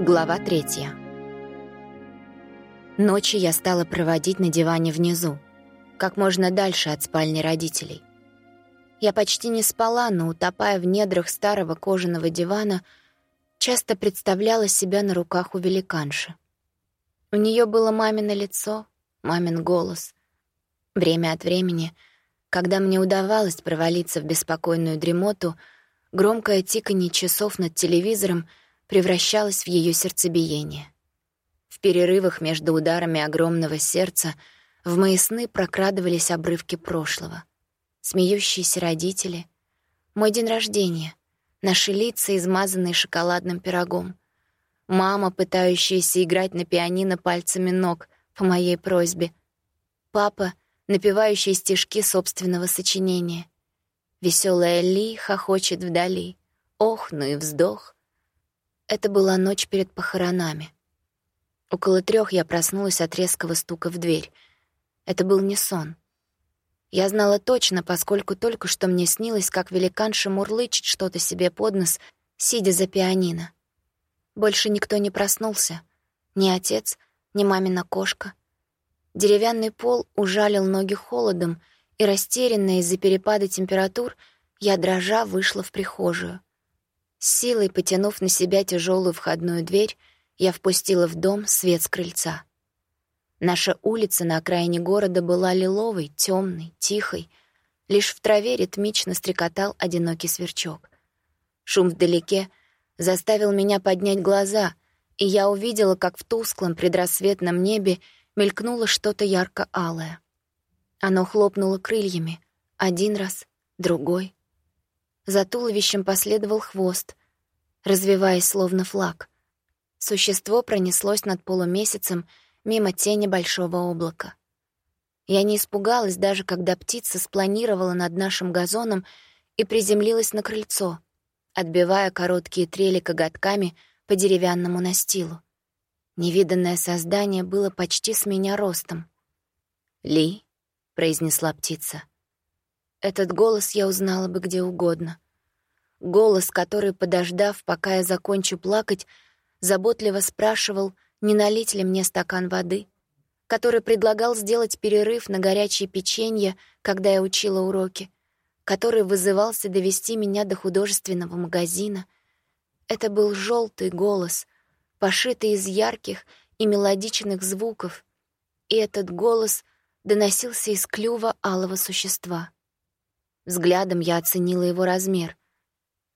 Глава третья. Ночи я стала проводить на диване внизу, как можно дальше от спальни родителей. Я почти не спала, но, утопая в недрах старого кожаного дивана, часто представляла себя на руках у великанши. У нее было мамино лицо, мамин голос. Время от времени, когда мне удавалось провалиться в беспокойную дремоту, громкое тиканье часов над телевизором — превращалось в ее сердцебиение. В перерывах между ударами огромного сердца в мои сны прокрадывались обрывки прошлого. Смеющиеся родители, мой день рождения, наши лица, измазанные шоколадным пирогом, мама, пытающаяся играть на пианино пальцами ног по моей просьбе, папа, напевающий стишки собственного сочинения, веселая Ли хохочет вдали, ох, ну и вздох, это была ночь перед похоронами. Около трех я проснулась от резкого стука в дверь. Это был не сон. Я знала точно, поскольку только что мне снилось, как великанша мурлычет что-то себе под нос, сидя за пианино. Больше никто не проснулся. Ни отец, ни мамина кошка. Деревянный пол ужалил ноги холодом, и, растерянная из-за перепада температур, я, дрожа, вышла в прихожую. С силой потянув на себя тяжелую входную дверь, я впустила в дом свет с крыльца. Наша улица на окраине города была лиловой, темной, тихой. Лишь в траве ритмично стрекотал одинокий сверчок. Шум вдалеке заставил меня поднять глаза, и я увидела, как в тусклом предрассветном небе мелькнуло что-то ярко-алое. Оно хлопнуло крыльями. Один раз, другой. За туловищем последовал хвост, развиваясь словно флаг. Существо пронеслось над полумесяцем мимо тени большого облака. Я не испугалась даже, когда птица спланировала над нашим газоном и приземлилась на крыльцо, отбивая короткие трели коготками по деревянному настилу. Невиданное создание было почти с меня ростом. «Ли», — произнесла птица, — этот голос я узнала бы где угодно. Голос, который, подождав, пока я закончу плакать, заботливо спрашивал, не налить ли мне стакан воды, который предлагал сделать перерыв на горячее печенье, когда я учила уроки, который вызывался довести меня до художественного магазина. Это был желтый голос, пошитый из ярких и мелодичных звуков, и этот голос доносился из клюва алого существа. Взглядом я оценила его размер.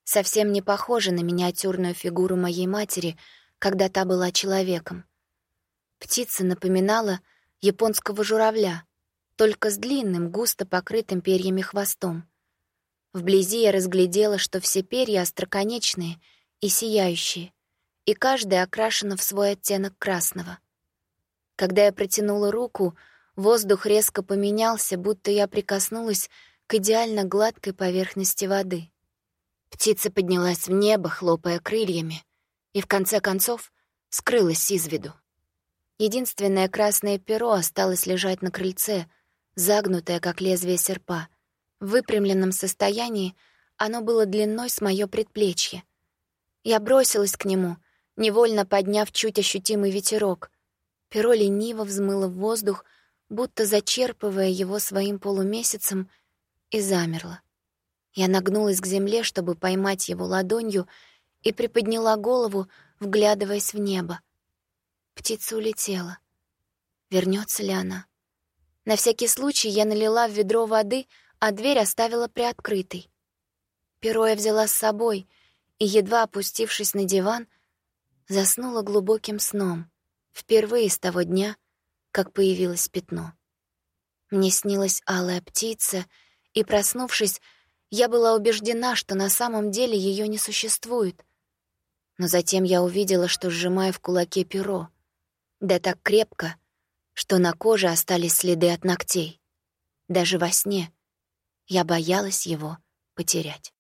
Совсем не похоже на миниатюрную фигуру моей матери, когда та была человеком. Птица напоминала японского журавля, только с длинным, густо покрытым перьями хвостом. Вблизи я разглядела, что все перья остроконечные и сияющие, и каждая окрашена в свой оттенок красного. Когда я протянула руку, воздух резко поменялся, будто я прикоснулась к идеально гладкой поверхности воды. Птица поднялась в небо, хлопая крыльями, и в конце концов скрылась из виду. Единственное красное перо осталось лежать на крыльце, загнутое, как лезвие серпа. В выпрямленном состоянии оно было длиной с моё предплечье. Я бросилась к нему, невольно подняв чуть ощутимый ветерок. Перо лениво взмыло в воздух, будто зачерпывая его своим полумесяцем — и замерла. Я нагнулась к земле, чтобы поймать его ладонью, и приподняла голову, вглядываясь в небо. Птица улетела. Вернется ли она? На всякий случай я налила в ведро воды, а дверь оставила приоткрытой. Перо я взяла с собой, и, едва опустившись на диван, заснула глубоким сном, впервые с того дня, как появилось пятно. Мне снилась алая птица — и, проснувшись, я была убеждена, что на самом деле ее не существует. Но затем я увидела, что сжимаю в кулаке перо. Да так крепко, что на коже остались следы от ногтей. Даже во сне я боялась его потерять.